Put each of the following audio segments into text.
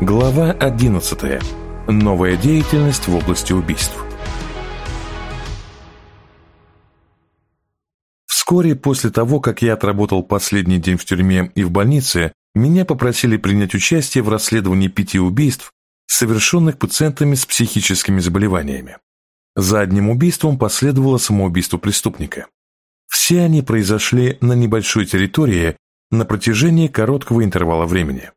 Глава 11. Новая деятельность в области убийств. Вскоре после того, как я отработал последний день в тюрьме и в больнице, меня попросили принять участие в расследовании пяти убийств, совершенных пациентами с психическими заболеваниями. За одним убийством последовало самоубийство преступника. Все они произошли на небольшой территории на протяжении короткого интервала времени.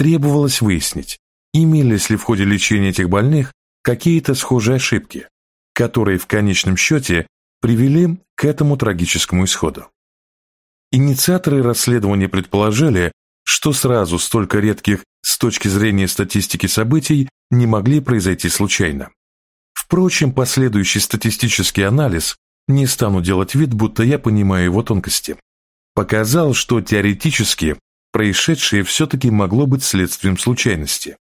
Требовалось выяснить, имелись ли в ходе лечения этих больных какие-то схожие ошибки, которые в конечном счете привели к этому трагическому исходу. Инициаторы расследования предположили, что сразу столько редких с точки зрения статистики событий не могли произойти случайно. Впрочем, последующий статистический анализ, не стану делать вид, будто я понимаю его тонкости, показал, что теоретически происшедшее все-таки могло быть следствием случайности.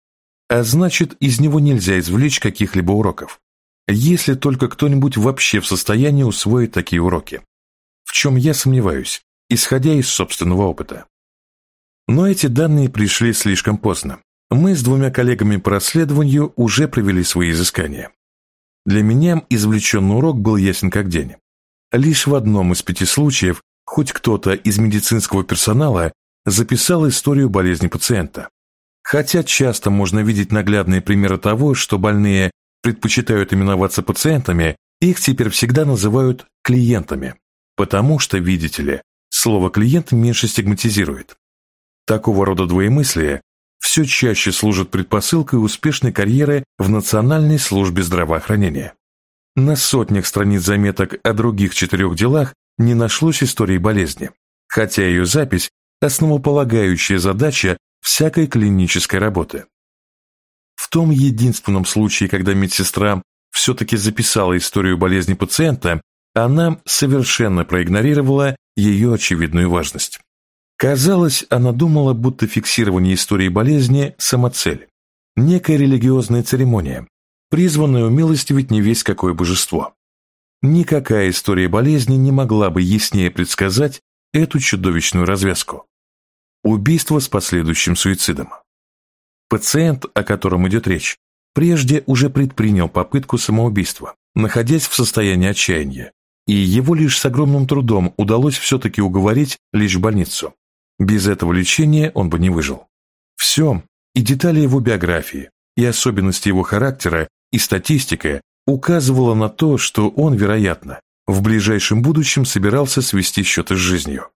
А значит, из него нельзя извлечь каких-либо уроков. Если только кто-нибудь вообще в состоянии усвоить такие уроки. В чем я сомневаюсь, исходя из собственного опыта. Но эти данные пришли слишком поздно. Мы с двумя коллегами по расследованию уже провели свои изыскания. Для меня извлеченный урок был ясен как день. Лишь в одном из пяти случаев хоть кто-то из медицинского персонала записал историю болезни пациента. Хотя часто можно видеть наглядные примеры того, что больные предпочитают именоваться пациентами, их теперь всегда называют клиентами, потому что, видите ли, слово «клиент» меньше стигматизирует. Такого рода двоемыслие все чаще служит предпосылкой успешной карьеры в Национальной службе здравоохранения. На сотнях страниц заметок о других четырех делах не нашлось истории болезни, хотя ее запись основополагающая задача всякой клинической работы. В том единственном случае, когда медсестра все-таки записала историю болезни пациента, она совершенно проигнорировала ее очевидную важность. Казалось, она думала, будто фиксирование истории болезни – самоцель, некая религиозная церемония, призванная умилостивить не весь какое божество. Никакая история болезни не могла бы яснее предсказать эту чудовищную развязку. Убийство с последующим суицидом. Пациент, о котором идет речь, прежде уже предпринял попытку самоубийства, находясь в состоянии отчаяния, и его лишь с огромным трудом удалось все-таки уговорить лечь в больницу. Без этого лечения он бы не выжил. Все, и детали его биографии, и особенности его характера, и статистика указывала на то, что он, вероятно, в ближайшем будущем собирался свести счеты с жизнью.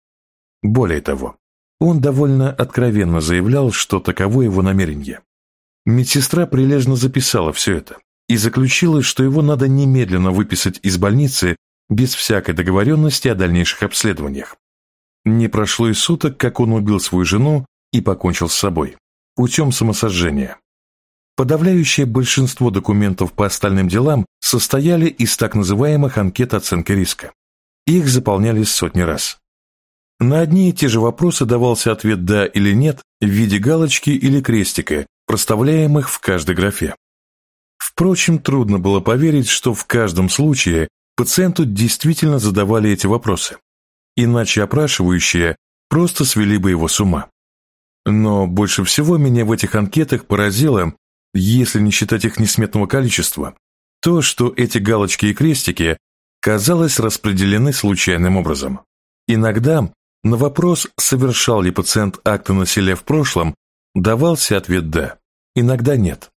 Более того, он довольно откровенно заявлял, что таково его намерение. Медсестра прилежно записала все это и заключила, что его надо немедленно выписать из больницы без всякой договоренности о дальнейших обследованиях. Не прошло и суток, как он убил свою жену и покончил с собой, путем самосожжения. Подавляющее большинство документов по остальным делам состояли из так называемых анкет оценки риска. Их заполняли сотни раз. На одни и те же вопросы давался ответ «да» или «нет» в виде галочки или крестика, проставляемых в каждой графе. Впрочем, трудно было поверить, что в каждом случае пациенту действительно задавали эти вопросы, иначе опрашивающие просто свели бы его с ума. Но больше всего меня в этих анкетах поразило, если не считать их несметного количества, то, что эти галочки и крестики, казалось, распределены случайным образом. Иногда на вопрос, совершал ли пациент акты насилия в прошлом, давался ответ «да», иногда «нет».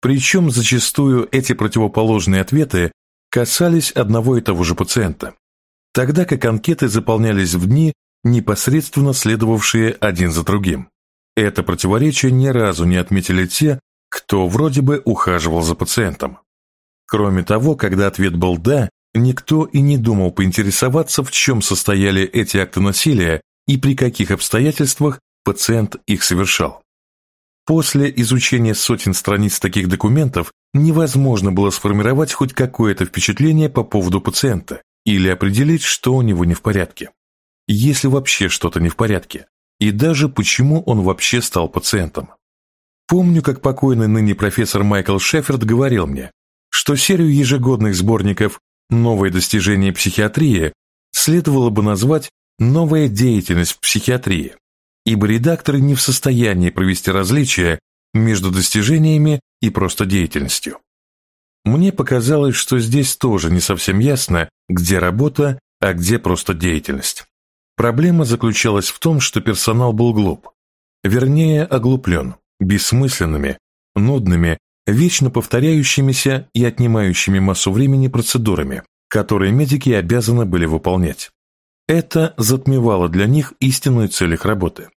Причем зачастую эти противоположные ответы касались одного и того же пациента, тогда как анкеты заполнялись в дни, непосредственно следовавшие один за другим. Это противоречие ни разу не отметили те, кто вроде бы ухаживал за пациентом. Кроме того, когда ответ был «да», Никто и не думал поинтересоваться, в чем состояли эти акты насилия и при каких обстоятельствах пациент их совершал. После изучения сотен страниц таких документов невозможно было сформировать хоть какое-то впечатление по поводу пациента или определить, что у него не в порядке. Если вообще что-то не в порядке, и даже почему он вообще стал пациентом. Помню, как покойный ныне профессор Майкл Шеффорд говорил мне, что серию ежегодных сборников Новое достижение психиатрии следовало бы назвать «новая деятельность в психиатрии», ибо редакторы не в состоянии провести различия между достижениями и просто деятельностью. Мне показалось, что здесь тоже не совсем ясно, где работа, а где просто деятельность. Проблема заключалась в том, что персонал был глуп, вернее, оглуплен, бессмысленными, нудными, вечно повторяющимися и отнимающими массу времени процедурами, которые медики обязаны были выполнять. Это затмевало для них истинную цель их работы.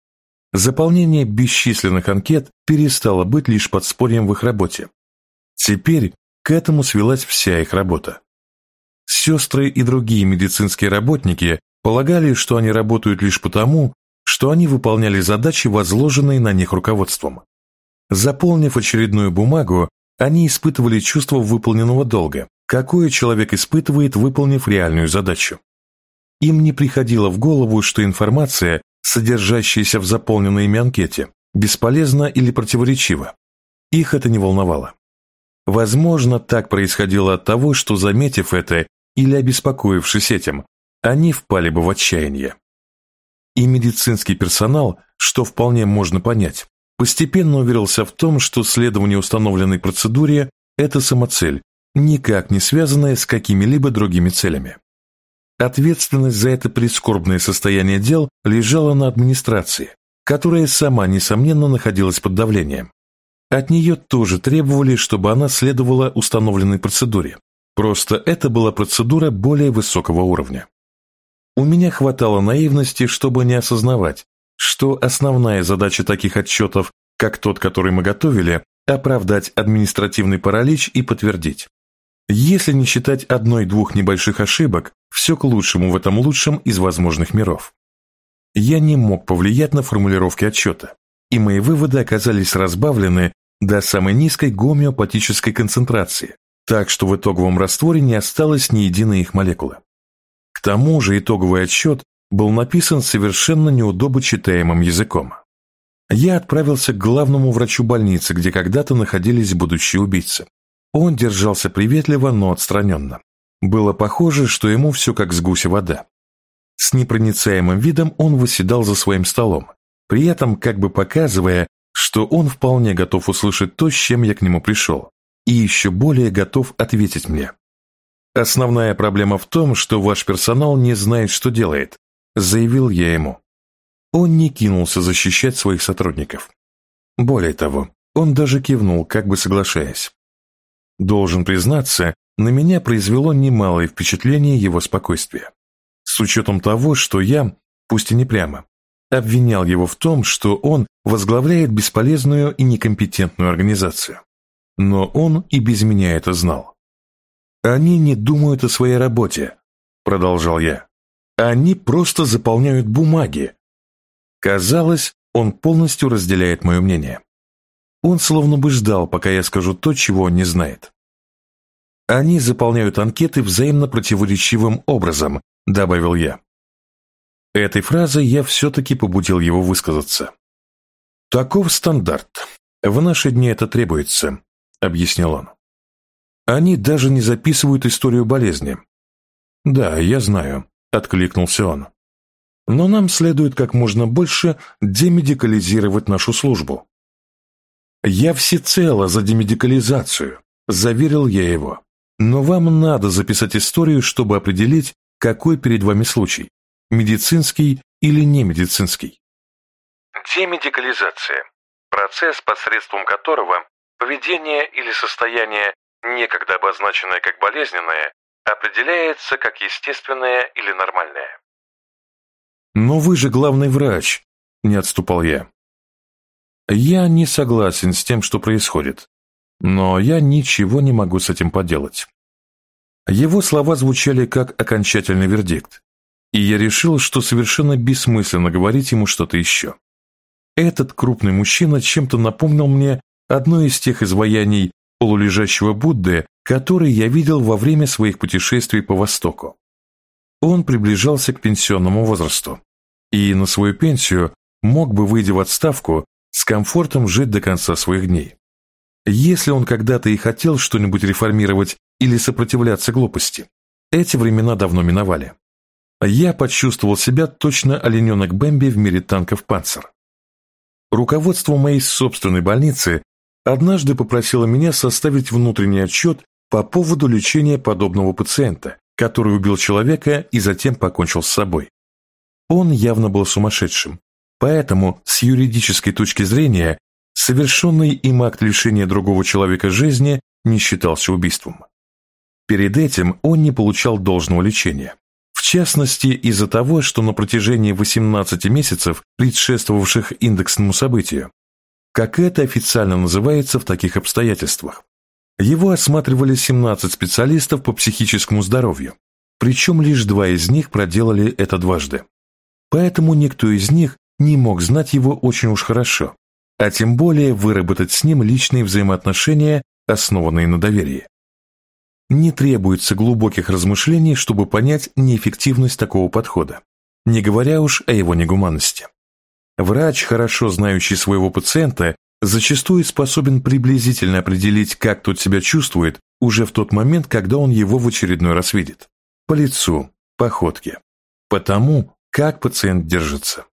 Заполнение бесчисленных анкет перестало быть лишь подспорьем в их работе. Теперь к этому свелась вся их работа. Сестры и другие медицинские работники полагали, что они работают лишь потому, что они выполняли задачи, возложенные на них руководством. Заполнив очередную бумагу, они испытывали чувство выполненного долга, какое человек испытывает, выполнив реальную задачу. Им не приходило в голову, что информация, содержащаяся в заполненной ими анкете, бесполезна или противоречива. Их это не волновало. Возможно, так происходило от того, что, заметив это или обеспокоившись этим, они впали бы в отчаяние. И медицинский персонал, что вполне можно понять, постепенно уверился в том, что следование установленной процедуре – это самоцель, никак не связанная с какими-либо другими целями. Ответственность за это прискорбное состояние дел лежала на администрации, которая сама, несомненно, находилась под давлением. От нее тоже требовали, чтобы она следовала установленной процедуре. Просто это была процедура более высокого уровня. У меня хватало наивности, чтобы не осознавать, что основная задача таких отчетов, как тот, который мы готовили, оправдать административный паралич и подтвердить. Если не считать одной-двух небольших ошибок, все к лучшему в этом лучшем из возможных миров. Я не мог повлиять на формулировки отчета, и мои выводы оказались разбавлены до самой низкой гомеопатической концентрации, так что в итоговом растворе не осталось ни единой их молекулы. К тому же итоговый отчет был написан совершенно неудобочитаемым языком. Я отправился к главному врачу больницы, где когда-то находились будущие убийцы. Он держался приветливо, но отстраненно. Было похоже, что ему все как с гуся вода. С непроницаемым видом он восседал за своим столом, при этом как бы показывая, что он вполне готов услышать то, с чем я к нему пришел, и еще более готов ответить мне. «Основная проблема в том, что ваш персонал не знает, что делает», заявил я ему. Он не кинулся защищать своих сотрудников. Более того, он даже кивнул, как бы соглашаясь. Должен признаться, на меня произвело немалое впечатление его спокойствие. С учетом того, что я, пусть и не прямо, обвинял его в том, что он возглавляет бесполезную и некомпетентную организацию. Но он и без меня это знал. «Они не думают о своей работе», — продолжал я. «Они просто заполняют бумаги». Казалось, он полностью разделяет мое мнение. Он словно бы ждал, пока я скажу то, чего он не знает. Они заполняют анкеты взаимно противоречивым образом, добавил я. Этой фразой я все-таки побудил его высказаться. «Таков стандарт. В наши дни это требуется», — объяснил он. «Они даже не записывают историю болезни». «Да, я знаю», — откликнулся он. «Но нам следует как можно больше демедикализировать нашу службу». «Я всецело за демедикализацию», — заверил я его. Но вам надо записать историю, чтобы определить, какой перед вами случай – медицинский или не медицинский. Демедикализация – процесс, посредством которого поведение или состояние, некогда обозначенное как болезненное, определяется как естественное или нормальное. «Но вы же главный врач», – не отступал я. «Я не согласен с тем, что происходит. Но я ничего не могу с этим поделать. Его слова звучали как окончательный вердикт, и я решил, что совершенно бессмысленно говорить ему что-то еще. Этот крупный мужчина чем-то напомнил мне одно из тех изваяний полулежащего Будды, которые я видел во время своих путешествий по Востоку. Он приближался к пенсионному возрасту, и на свою пенсию мог бы, выйдя в отставку, с комфортом жить до конца своих дней. Если он когда-то и хотел что-нибудь реформировать или сопротивляться глупости, эти времена давно миновали. Я почувствовал себя точно олененок Бэмби в мире танков «Панцер». Руководство моей собственной больницы однажды попросила меня составить внутренний отчет по поводу лечения подобного пациента, который убил человека и затем покончил с собой. Он явно был сумасшедшим, поэтому с юридической точки зрения совершенный им акт лишения другого человека жизни не считался убийством. Перед этим он не получал должного лечения. В частности, из-за того, что на протяжении 18 месяцев, предшествовавших индексному событию, как это официально называется в таких обстоятельствах, его осматривали 17 специалистов по психическому здоровью, причем лишь два из них проделали это дважды. Поэтому никто из них не мог знать его очень уж хорошо, а тем более выработать с ним личные взаимоотношения, основанные на доверии. Не требуется глубоких размышлений, чтобы понять неэффективность такого подхода, не говоря уж о его негуманности. Врач, хорошо знающий своего пациента, зачастую способен приблизительно определить, как тот себя чувствует уже в тот момент, когда он его в очередной раз видит. По лицу, походке, по тому, как пациент держится.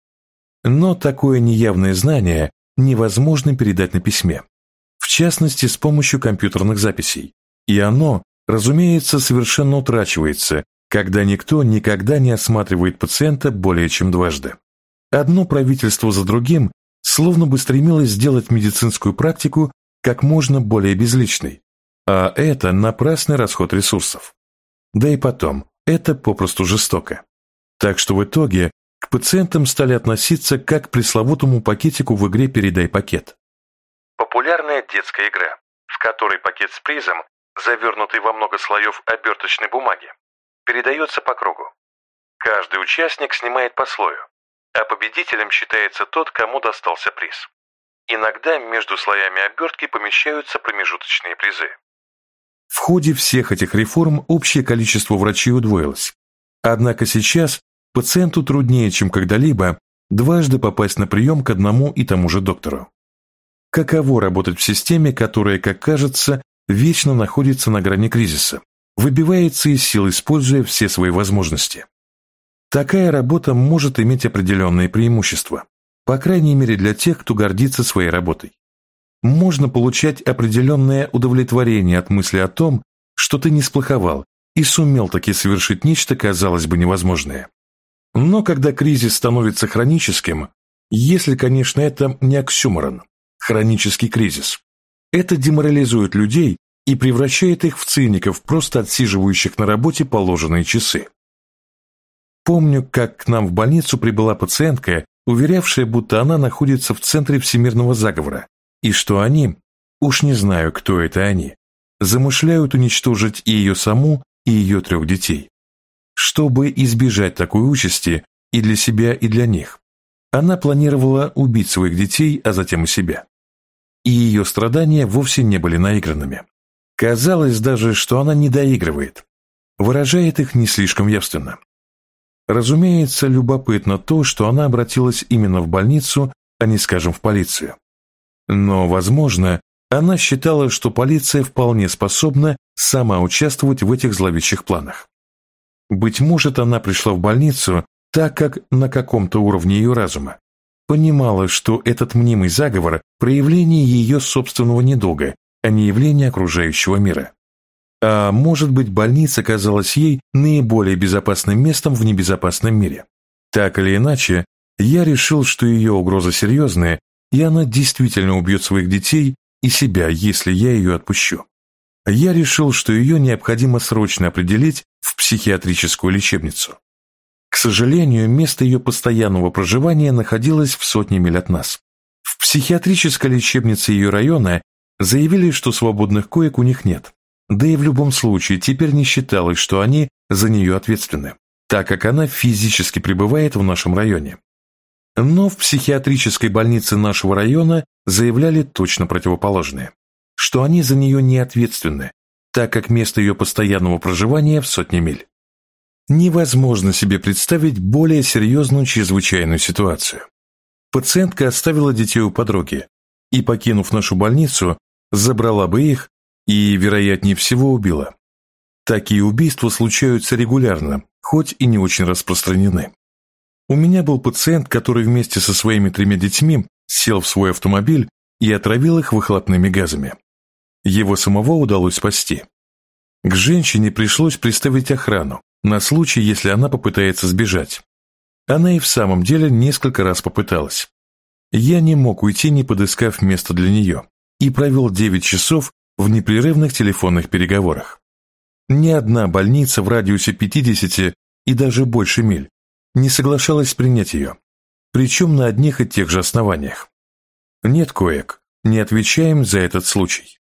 Но такое неявное знание невозможно передать на письме, в частности с помощью компьютерных записей, и оно, разумеется, совершенно утрачивается, когда никто никогда не осматривает пациента более чем дважды. Одно правительство за другим словно бы стремилось сделать медицинскую практику как можно более безличной, а это напрасный расход ресурсов. Да и потом, это попросту жестоко. Так что в итоге к пациентам стали относиться как к пресловутому пакетику в игре «Передай пакет». Популярная детская игра, в которой пакет с призом, завернутый во много слоев оберточной бумаги, передается по кругу. Каждый участник снимает по слою, а победителем считается тот, кому достался приз. Иногда между слоями обертки помещаются промежуточные призы. В ходе всех этих реформ общее количество врачей удвоилось. Однако сейчас Пациенту труднее, чем когда-либо, дважды попасть на прием к одному и тому же доктору. Каково работать в системе, которая, как кажется, вечно находится на грани кризиса, выбивается из сил, используя все свои возможности? Такая работа может иметь определенные преимущества, по крайней мере для тех, кто гордится своей работой. Можно получать определенное удовлетворение от мысли о том, что ты не сплоховал и сумел таки совершить нечто, казалось бы, невозможное. Но когда кризис становится хроническим, если, конечно, это не оксюморон, хронический кризис, это деморализует людей и превращает их в циников, просто отсиживающих на работе положенные часы. Помню, как к нам в больницу прибыла пациентка, уверявшая, будто она находится в центре всемирного заговора, и что они, уж не знаю, кто это они, замышляют уничтожить и ее саму, и ее трех детей. Чтобы избежать такой участи и для себя, и для них, она планировала убить своих детей, а затем и себя. И ее страдания вовсе не были наигранными. Казалось даже, что она не доигрывает, выражает их не слишком явственно. Разумеется, любопытно то, что она обратилась именно в больницу, а не, скажем, в полицию. Но, возможно, она считала, что полиция вполне способна сама участвовать в этих зловещих планах. Быть может, она пришла в больницу, так как на каком-то уровне ее разума понимала, что этот мнимый заговор – проявление ее собственного недуга, а не явление окружающего мира. А может быть, больница казалась ей наиболее безопасным местом в небезопасном мире. Так или иначе, я решил, что ее угроза серьезная, и она действительно убьет своих детей и себя, если я ее отпущу я решил, что ее необходимо срочно определить в психиатрическую лечебницу. К сожалению, место ее постоянного проживания находилось в сотне миль от нас. В психиатрической лечебнице ее района заявили, что свободных коек у них нет. Да и в любом случае теперь не считалось, что они за нее ответственны, так как она физически пребывает в нашем районе. Но в психиатрической больнице нашего района заявляли точно противоположное что они за нее не ответственны, так как место ее постоянного проживания в сотне миль. Невозможно себе представить более серьезную чрезвычайную ситуацию. Пациентка оставила детей у подруги и, покинув нашу больницу, забрала бы их и, вероятнее всего, убила. Такие убийства случаются регулярно, хоть и не очень распространены. У меня был пациент, который вместе со своими тремя детьми сел в свой автомобиль и отравил их выхлопными газами. Его самого удалось спасти. К женщине пришлось приставить охрану на случай, если она попытается сбежать. Она и в самом деле несколько раз попыталась. Я не мог уйти, не подыскав место для нее, и провел 9 часов в непрерывных телефонных переговорах. Ни одна больница в радиусе 50 и даже больше миль не соглашалась принять ее, причем на одних и тех же основаниях. Нет коек, не отвечаем за этот случай.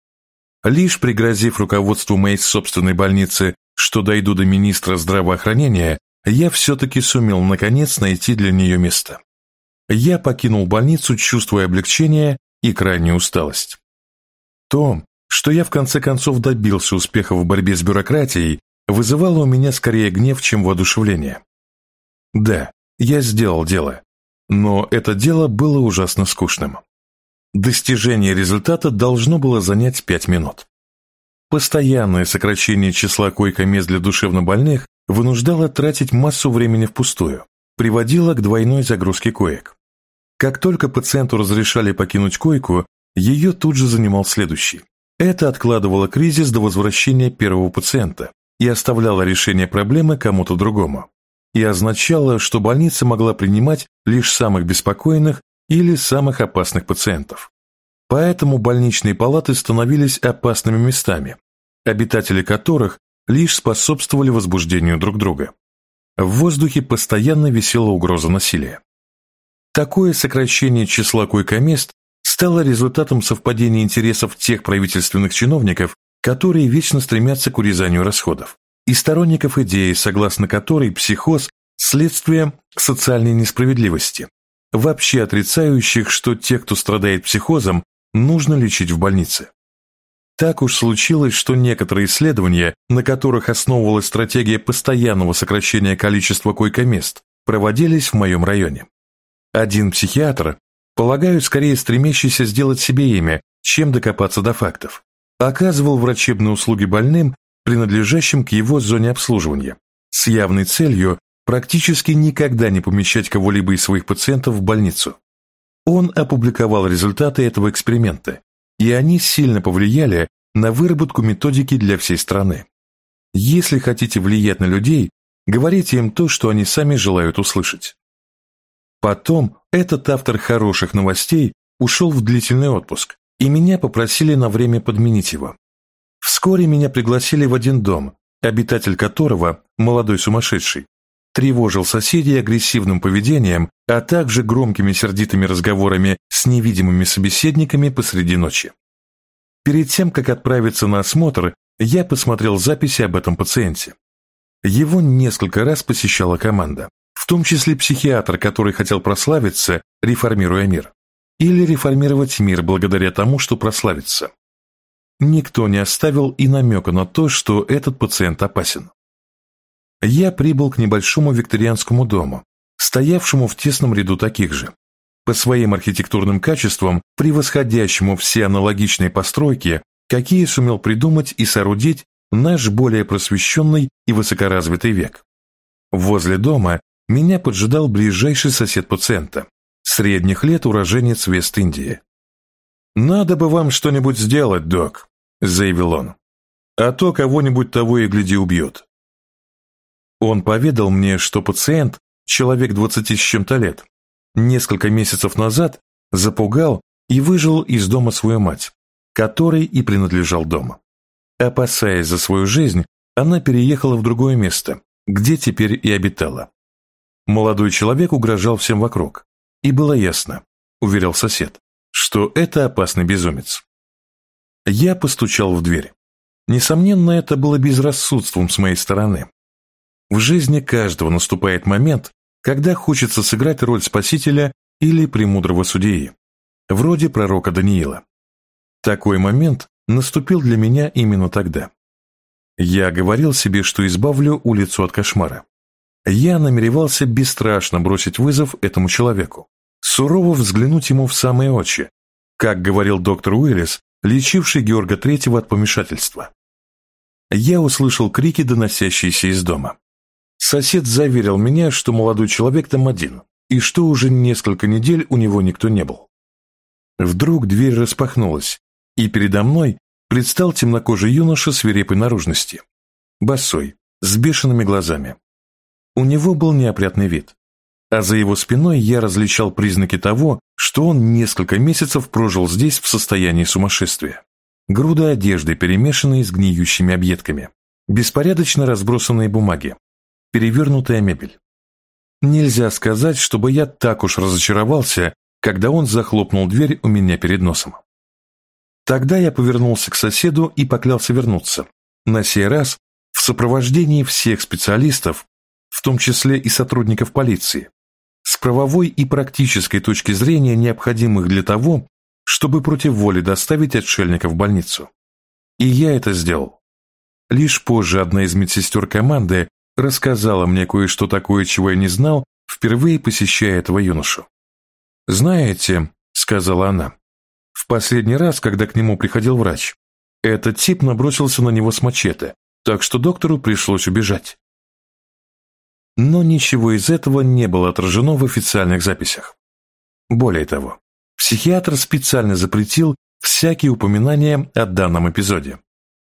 Лишь пригрозив руководству моей собственной больницы, что дойду до министра здравоохранения, я все-таки сумел наконец найти для нее место. Я покинул больницу, чувствуя облегчение и крайнюю усталость. То, что я в конце концов добился успеха в борьбе с бюрократией, вызывало у меня скорее гнев, чем воодушевление. Да, я сделал дело, но это дело было ужасно скучным. Достижение результата должно было занять 5 минут. Постоянное сокращение числа койко-мест для душевнобольных вынуждало тратить массу времени впустую, приводило к двойной загрузке коек. Как только пациенту разрешали покинуть койку, ее тут же занимал следующий. Это откладывало кризис до возвращения первого пациента и оставляло решение проблемы кому-то другому. И означало, что больница могла принимать лишь самых беспокойных или самых опасных пациентов. Поэтому больничные палаты становились опасными местами, обитатели которых лишь способствовали возбуждению друг друга. В воздухе постоянно висела угроза насилия. Такое сокращение числа койкомест стало результатом совпадения интересов тех правительственных чиновников, которые вечно стремятся к урезанию расходов, и сторонников идеи, согласно которой психоз – следствие социальной несправедливости, вообще отрицающих, что тех, кто страдает психозом, нужно лечить в больнице. Так уж случилось, что некоторые исследования, на которых основывалась стратегия постоянного сокращения количества койкомест, проводились в моем районе. Один психиатр, полагаю, скорее стремящийся сделать себе имя, чем докопаться до фактов, оказывал врачебные услуги больным, принадлежащим к его зоне обслуживания, с явной целью практически никогда не помещать кого-либо из своих пациентов в больницу. Он опубликовал результаты этого эксперимента, и они сильно повлияли на выработку методики для всей страны. Если хотите влиять на людей, говорите им то, что они сами желают услышать. Потом этот автор хороших новостей ушел в длительный отпуск, и меня попросили на время подменить его. Вскоре меня пригласили в один дом, обитатель которого, молодой сумасшедший, тревожил соседей агрессивным поведением, а также громкими сердитыми разговорами с невидимыми собеседниками посреди ночи. Перед тем, как отправиться на осмотр, я посмотрел записи об этом пациенте. Его несколько раз посещала команда, в том числе психиатр, который хотел прославиться, реформируя мир, или реформировать мир благодаря тому, что прославится. Никто не оставил и намека на то, что этот пациент опасен я прибыл к небольшому викторианскому дому, стоявшему в тесном ряду таких же. По своим архитектурным качествам, превосходящему все аналогичные постройки, какие сумел придумать и соорудить наш более просвещенный и высокоразвитый век. Возле дома меня поджидал ближайший сосед пациента, средних лет уроженец Вест-Индии. «Надо бы вам что-нибудь сделать, док», — заявил он. «А то кого-нибудь того и гляди убьет. Он поведал мне, что пациент, человек 20 с чем-то лет, несколько месяцев назад запугал и выжил из дома свою мать, которой и принадлежал дом. Опасаясь за свою жизнь, она переехала в другое место, где теперь и обитала. Молодой человек угрожал всем вокруг, и было ясно, уверял сосед, что это опасный безумец. Я постучал в дверь. Несомненно, это было безрассудством с моей стороны, в жизни каждого наступает момент, когда хочется сыграть роль спасителя или премудрого судьи, вроде пророка Даниила. Такой момент наступил для меня именно тогда. Я говорил себе, что избавлю улицу от кошмара. Я намеревался бесстрашно бросить вызов этому человеку, сурово взглянуть ему в самые очи, как говорил доктор Уиллис, лечивший Георга Третьего от помешательства. Я услышал крики, доносящиеся из дома. Сосед заверил меня, что молодой человек там один, и что уже несколько недель у него никто не был. Вдруг дверь распахнулась, и передо мной предстал темнокожий юноша свирепой наружности, босой, с бешеными глазами. У него был неопрятный вид, а за его спиной я различал признаки того, что он несколько месяцев прожил здесь в состоянии сумасшествия. Груда одежды, перемешанные с гниющими объедками, беспорядочно разбросанные бумаги, перевернутая мебель. Нельзя сказать, чтобы я так уж разочаровался, когда он захлопнул дверь у меня перед носом. Тогда я повернулся к соседу и поклялся вернуться, на сей раз в сопровождении всех специалистов, в том числе и сотрудников полиции, с правовой и практической точки зрения необходимых для того, чтобы против воли доставить отшельника в больницу. И я это сделал. Лишь позже одна из медсестер команды рассказала мне кое-что такое, чего я не знал, впервые посещая этого юношу. «Знаете», — сказала она, — «в последний раз, когда к нему приходил врач, этот тип набросился на него с мачете, так что доктору пришлось убежать». Но ничего из этого не было отражено в официальных записях. Более того, психиатр специально запретил всякие упоминания о данном эпизоде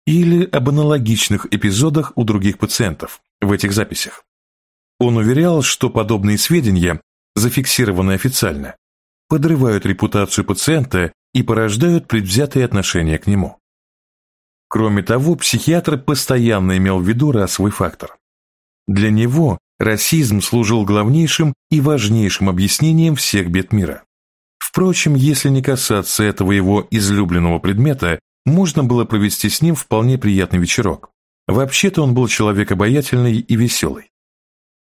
или об аналогичных эпизодах у других пациентов в этих записях. Он уверял, что подобные сведения, зафиксированные официально, подрывают репутацию пациента и порождают предвзятые отношения к нему. Кроме того, психиатр постоянно имел в виду расовый фактор. Для него расизм служил главнейшим и важнейшим объяснением всех бед мира. Впрочем, если не касаться этого его излюбленного предмета, можно было провести с ним вполне приятный вечерок. Вообще-то он был человек обаятельный и веселый.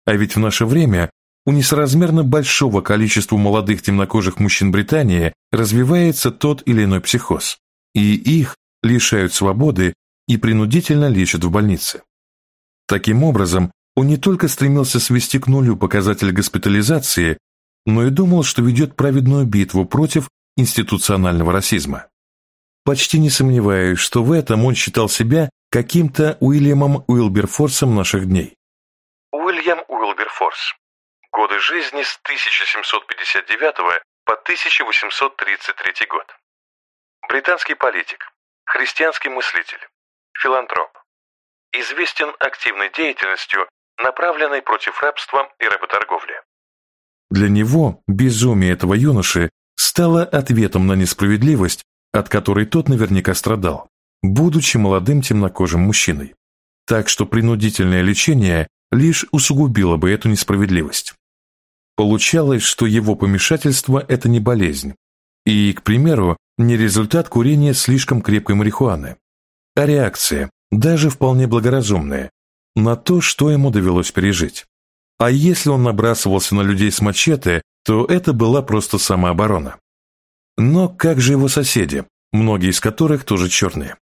А ведь в наше время у несоразмерно большого количества молодых темнокожих мужчин Британии развивается тот или иной психоз, и их лишают свободы и принудительно лечат в больнице. Таким образом, он не только стремился свести к нулю показатель госпитализации, но и думал, что ведет праведную битву против институционального расизма. Почти не сомневаюсь, что в этом он считал себя каким-то Уильямом Уилберфорсом наших дней. Уильям Уилберфорс. Годы жизни с 1759 по 1833 год. Британский политик, христианский мыслитель, филантроп. Известен активной деятельностью, направленной против рабства и работорговли. Для него безумие этого юноши стало ответом на несправедливость, от которой тот наверняка страдал, будучи молодым темнокожим мужчиной. Так что принудительное лечение лишь усугубило бы эту несправедливость. Получалось, что его помешательство – это не болезнь, и, к примеру, не результат курения слишком крепкой марихуаны, а реакция, даже вполне благоразумная, на то, что ему довелось пережить. А если он набрасывался на людей с мачете, то это была просто самооборона. Но как же его соседи, многие из которых тоже черные?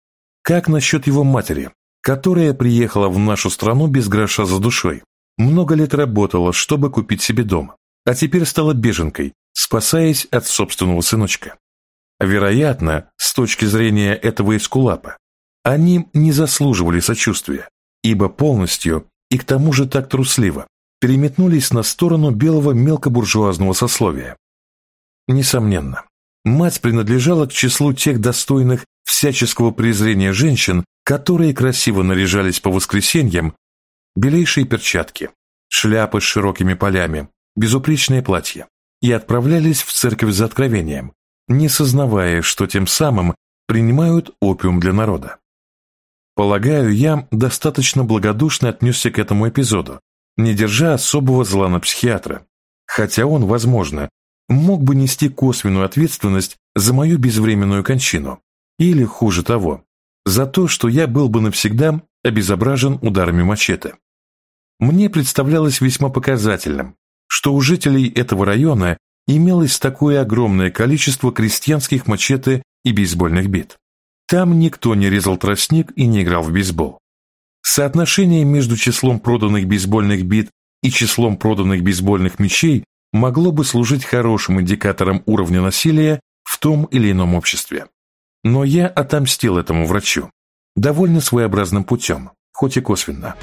Как насчет его матери, которая приехала в нашу страну без гроша за душой, много лет работала, чтобы купить себе дом, а теперь стала беженкой, спасаясь от собственного сыночка? Вероятно, с точки зрения этого эскулапа, они не заслуживали сочувствия, ибо полностью и к тому же так трусливо переметнулись на сторону белого мелкобуржуазного сословия. Несомненно, мать принадлежала к числу тех достойных всяческого презрения женщин, которые красиво наряжались по воскресеньям, белейшие перчатки, шляпы с широкими полями, безупречные платья, и отправлялись в церковь за откровением, не сознавая, что тем самым принимают опиум для народа. Полагаю, я достаточно благодушно отнесся к этому эпизоду, не держа особого зла на психиатра, хотя он, возможно, мог бы нести косвенную ответственность за мою безвременную кончину, или, хуже того, за то, что я был бы навсегда обезображен ударами мачете. Мне представлялось весьма показательным, что у жителей этого района имелось такое огромное количество крестьянских мачете и бейсбольных бит. Там никто не резал тростник и не играл в бейсбол. Соотношение между числом проданных бейсбольных бит и числом проданных бейсбольных мячей могло бы служить хорошим индикатором уровня насилия в том или ином обществе. Но я отомстил этому врачу, довольно своеобразным путем, хоть и косвенно.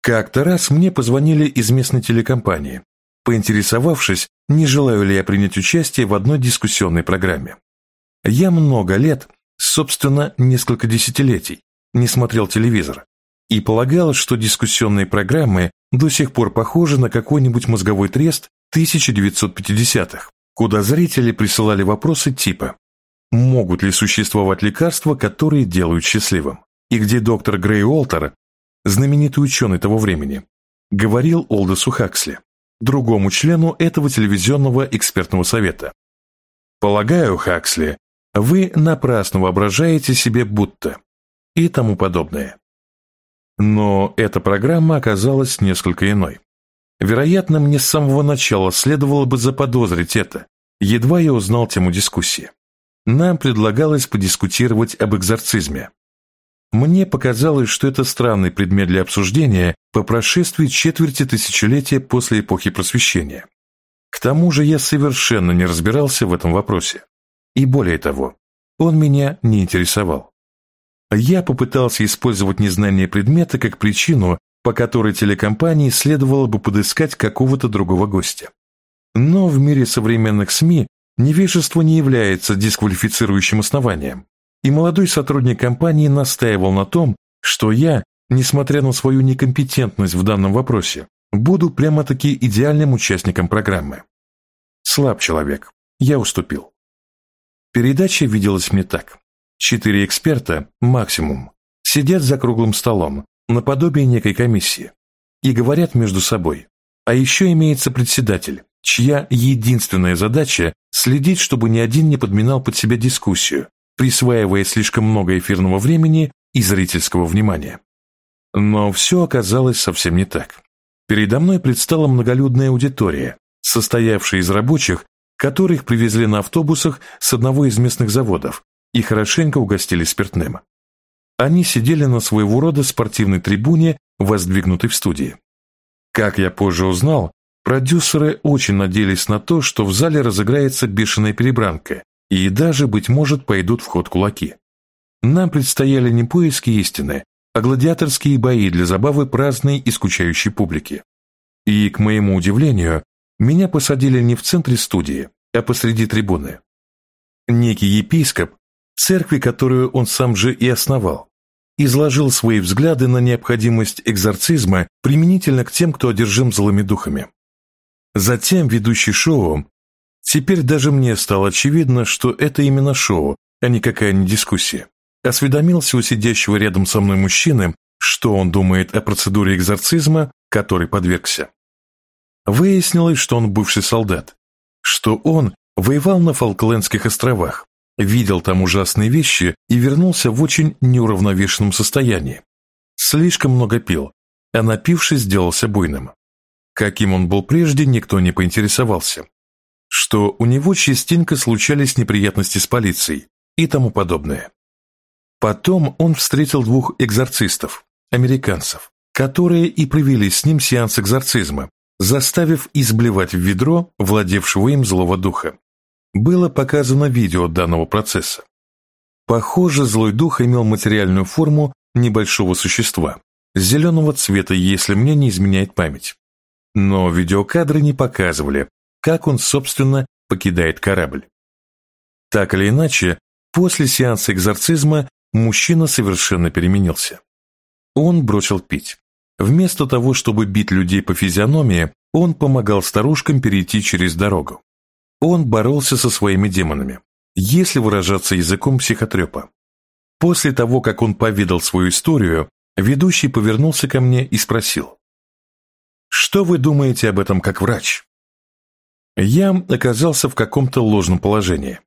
Как-то раз мне позвонили из местной телекомпании поинтересовавшись, не желаю ли я принять участие в одной дискуссионной программе. Я много лет, собственно, несколько десятилетий, не смотрел телевизор и полагал, что дискуссионные программы до сих пор похожи на какой-нибудь мозговой трест 1950-х, куда зрители присылали вопросы типа «Могут ли существовать лекарства, которые делают счастливым?» и где доктор Грей Уолтер, знаменитый ученый того времени, говорил Олдосу Хаксли, другому члену этого телевизионного экспертного совета. «Полагаю, Хаксли, вы напрасно воображаете себе будто» и тому подобное. Но эта программа оказалась несколько иной. Вероятно, мне с самого начала следовало бы заподозрить это, едва я узнал тему дискуссии. Нам предлагалось подискутировать об экзорцизме. Мне показалось, что это странный предмет для обсуждения по прошествии четверти тысячелетия после эпохи Просвещения. К тому же я совершенно не разбирался в этом вопросе. И более того, он меня не интересовал. Я попытался использовать незнание предмета как причину, по которой телекомпании следовало бы подыскать какого-то другого гостя. Но в мире современных СМИ невежество не является дисквалифицирующим основанием, и молодой сотрудник компании настаивал на том, что я, несмотря на свою некомпетентность в данном вопросе, буду прямо-таки идеальным участником программы. Слаб человек. Я уступил. Передача виделась мне так. Четыре эксперта, максимум, сидят за круглым столом, наподобие некой комиссии, и говорят между собой. А еще имеется председатель, чья единственная задача следить, чтобы ни один не подминал под себя дискуссию, присваивая слишком много эфирного времени и зрительского внимания. Но все оказалось совсем не так. Передо мной предстала многолюдная аудитория, состоявшая из рабочих, которых привезли на автобусах с одного из местных заводов и хорошенько угостили спиртным. Они сидели на своего рода спортивной трибуне, воздвигнутой в студии. Как я позже узнал, продюсеры очень надеялись на то, что в зале разыграется бешеная перебранка, и даже, быть может, пойдут в ход кулаки. Нам предстояли не поиски истины, а гладиаторские бои для забавы праздной и скучающей публики. И, к моему удивлению, меня посадили не в центре студии, а посреди трибуны. Некий епископ церкви, которую он сам же и основал, изложил свои взгляды на необходимость экзорцизма применительно к тем, кто одержим злыми духами. Затем ведущий шоу, теперь даже мне стало очевидно, что это именно шоу, а не какая-нибудь дискуссия, осведомился у сидящего рядом со мной мужчины, что он думает о процедуре экзорцизма, которой подвергся. Выяснилось, что он бывший солдат, что он воевал на Фолклендских островах, видел там ужасные вещи и вернулся в очень неуравновешенном состоянии. Слишком много пил, а напившись сделался буйным. Каким он был прежде, никто не поинтересовался. Что у него частенько случались неприятности с полицией и тому подобное. Потом он встретил двух экзорцистов, американцев, которые и провели с ним сеанс экзорцизма, заставив изблевать в ведро владевшего им злого духа было показано видео данного процесса. Похоже, злой дух имел материальную форму небольшого существа, зеленого цвета, если мне не изменяет память. Но видеокадры не показывали, как он, собственно, покидает корабль. Так или иначе, после сеанса экзорцизма мужчина совершенно переменился. Он бросил пить. Вместо того, чтобы бить людей по физиономии, он помогал старушкам перейти через дорогу. Он боролся со своими демонами, если выражаться языком психотрепа. После того, как он поведал свою историю, ведущий повернулся ко мне и спросил. «Что вы думаете об этом как врач?» Я оказался в каком-то ложном положении.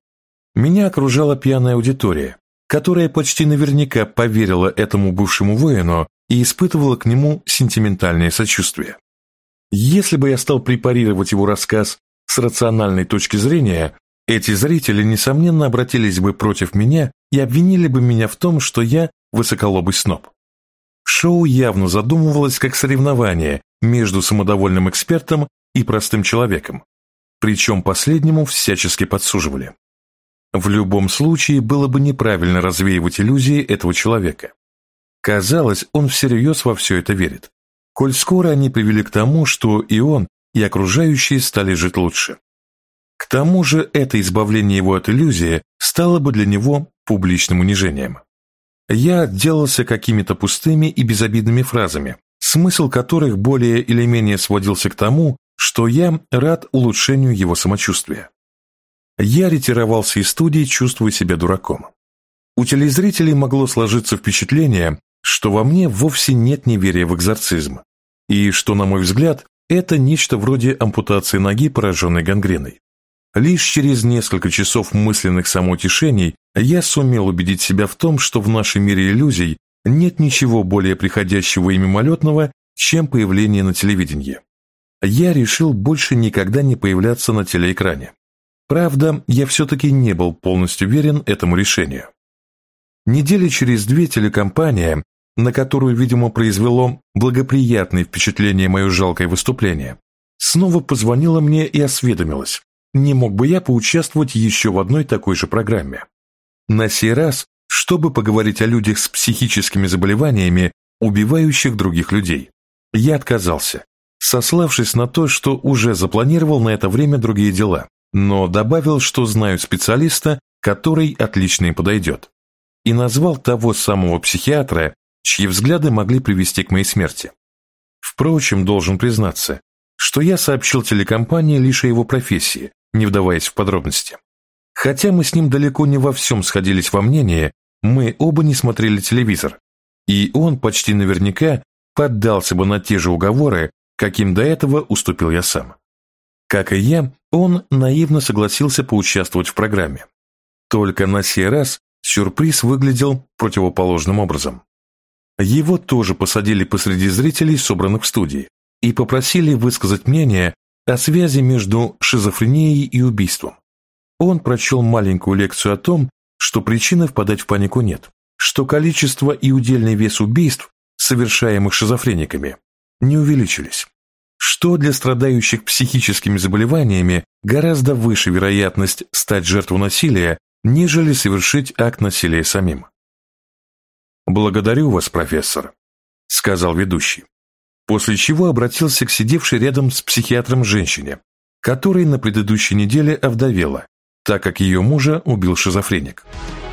Меня окружала пьяная аудитория, которая почти наверняка поверила этому бывшему воину и испытывала к нему сентиментальное сочувствие. Если бы я стал препарировать его рассказ с рациональной точки зрения, эти зрители, несомненно, обратились бы против меня и обвинили бы меня в том, что я высоколобый сноб. Шоу явно задумывалось как соревнование между самодовольным экспертом и простым человеком, причем последнему всячески подсуживали. В любом случае было бы неправильно развеивать иллюзии этого человека. Казалось, он всерьез во все это верит. Коль скоро они привели к тому, что и он и окружающие стали жить лучше. К тому же это избавление его от иллюзии стало бы для него публичным унижением. Я отделался какими-то пустыми и безобидными фразами, смысл которых более или менее сводился к тому, что я рад улучшению его самочувствия. Я ретировался из студии, чувствуя себя дураком. У телезрителей могло сложиться впечатление, что во мне вовсе нет неверия в экзорцизм, и что, на мой взгляд, это нечто вроде ампутации ноги, пораженной гангреной. Лишь через несколько часов мысленных самоутешений я сумел убедить себя в том, что в нашем мире иллюзий нет ничего более приходящего и мимолетного, чем появление на телевидении. Я решил больше никогда не появляться на телеэкране. Правда, я все-таки не был полностью верен этому решению. Недели через две телекомпания, на которую, видимо, произвело благоприятное впечатление мое жалкое выступление, снова позвонила мне и осведомилась, не мог бы я поучаствовать еще в одной такой же программе. На сей раз, чтобы поговорить о людях с психическими заболеваниями, убивающих других людей. Я отказался, сославшись на то, что уже запланировал на это время другие дела, но добавил, что знаю специалиста, который отлично им подойдет, и назвал того самого психиатра, чьи взгляды могли привести к моей смерти. Впрочем, должен признаться, что я сообщил телекомпании лишь о его профессии, не вдаваясь в подробности. Хотя мы с ним далеко не во всем сходились во мнении, мы оба не смотрели телевизор, и он почти наверняка поддался бы на те же уговоры, каким до этого уступил я сам. Как и я, он наивно согласился поучаствовать в программе. Только на сей раз сюрприз выглядел противоположным образом. Его тоже посадили посреди зрителей, собранных в студии, и попросили высказать мнение о связи между шизофренией и убийством. Он прочел маленькую лекцию о том, что причины впадать в панику нет, что количество и удельный вес убийств, совершаемых шизофрениками, не увеличились, что для страдающих психическими заболеваниями гораздо выше вероятность стать жертвой насилия, нежели совершить акт насилия самим. «Благодарю вас, профессор», — сказал ведущий, после чего обратился к сидевшей рядом с психиатром женщине, которая на предыдущей неделе овдовела, так как ее мужа убил шизофреник. «Шизофреник».